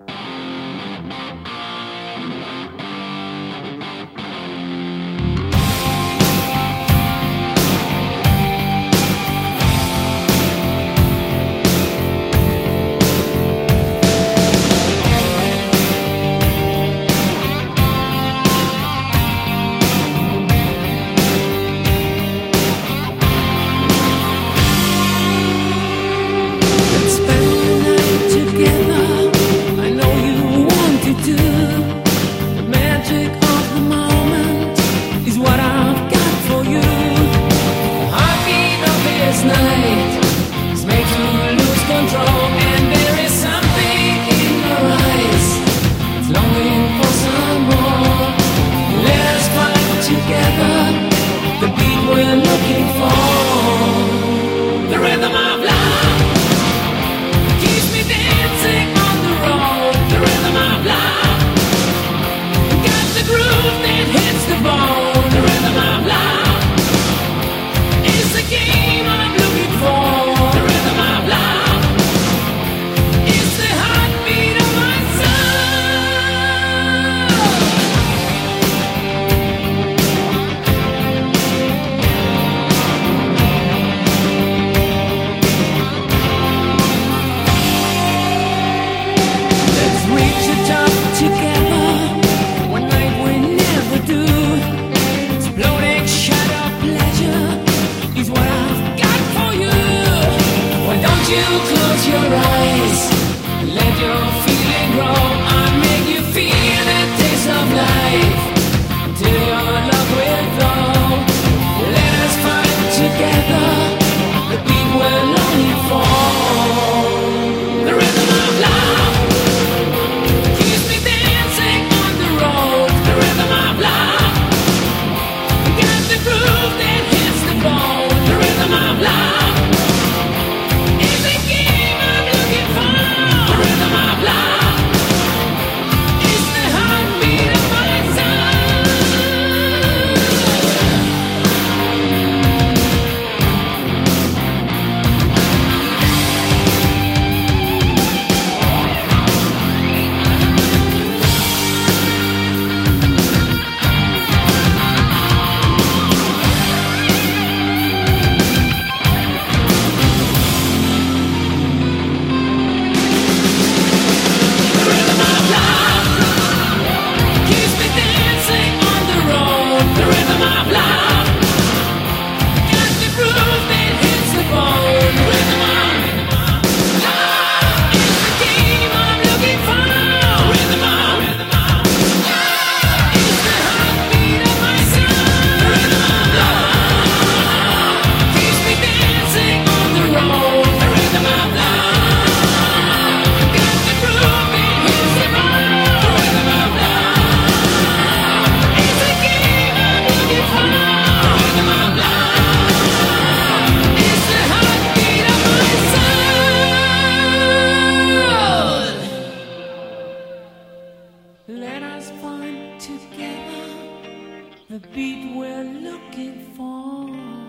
you together. The beat we're looking for, the rhythm of you close your eyes, let your feeling grow. I make you feel the taste of life. we're looking for.